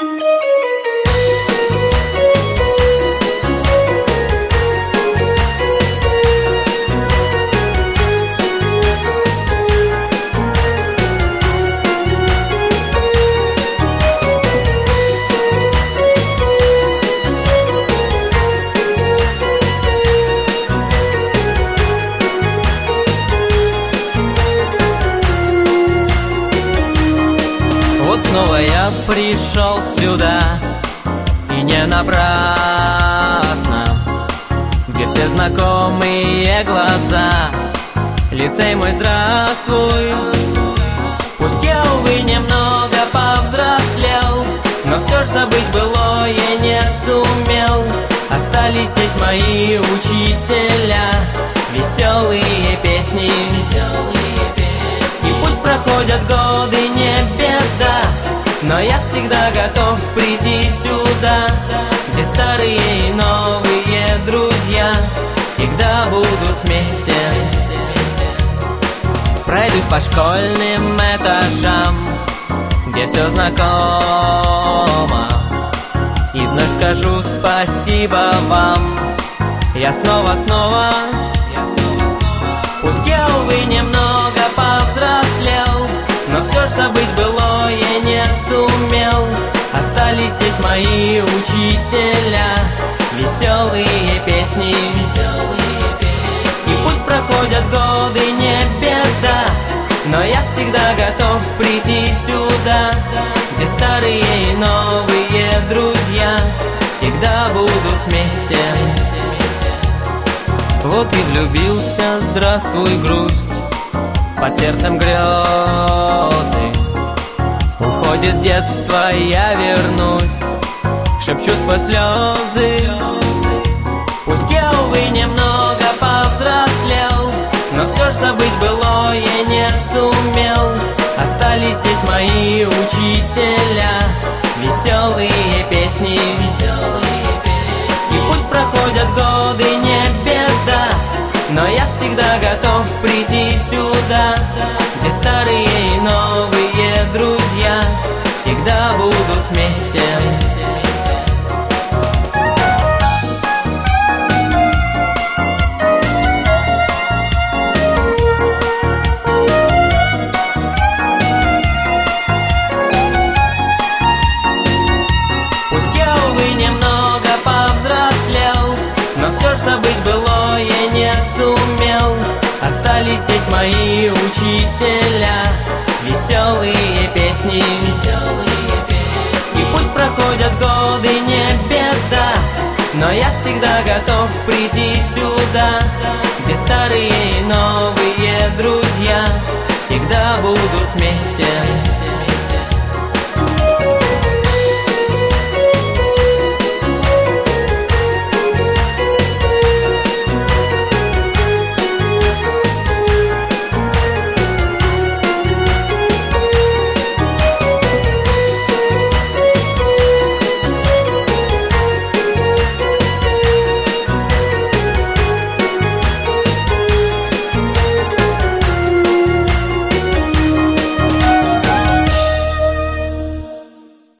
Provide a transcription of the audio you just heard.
Вот снова я пришел сюда. И не напрасно. Где все знакомые глаза? Лицей мой здравствуй. Пусть я, увы, немного повзрослел Но все ж забыть было я не сумел. Остались здесь мои учителя. Веселые песни. Веселые песни И пусть проходят годы, не Но я всегда готов прийти сюда Где старые и новые друзья Всегда будут вместе. Пройдусь по школьным этажам Где все знакомо И вновь скажу спасибо вам. Я снова-снова учителя. Веселые песни. Веселые песни И пусть проходят годы, не беда Но я всегда готов прийти сюда Где старые и новые друзья Всегда будут вместе. Вот и влюбился, здравствуй, грусть Под сердцем грезы. Уходит детство, я вернусь Сквозь слезы Пусть я, увы, немного повзрослел Но все ж забыть было я не сумел. Остались здесь мои учителя Веселые песни. Веселые песни И пусть проходят годы, не беда Но я всегда готов прийти сюда Где старые и новые друзья Всегда будут вместе мои учителя. Веселые песни. Веселые песни И пусть проходят годы, не беда Но я всегда готов прийти сюда. Где старые и новые друзья Всегда будут вместе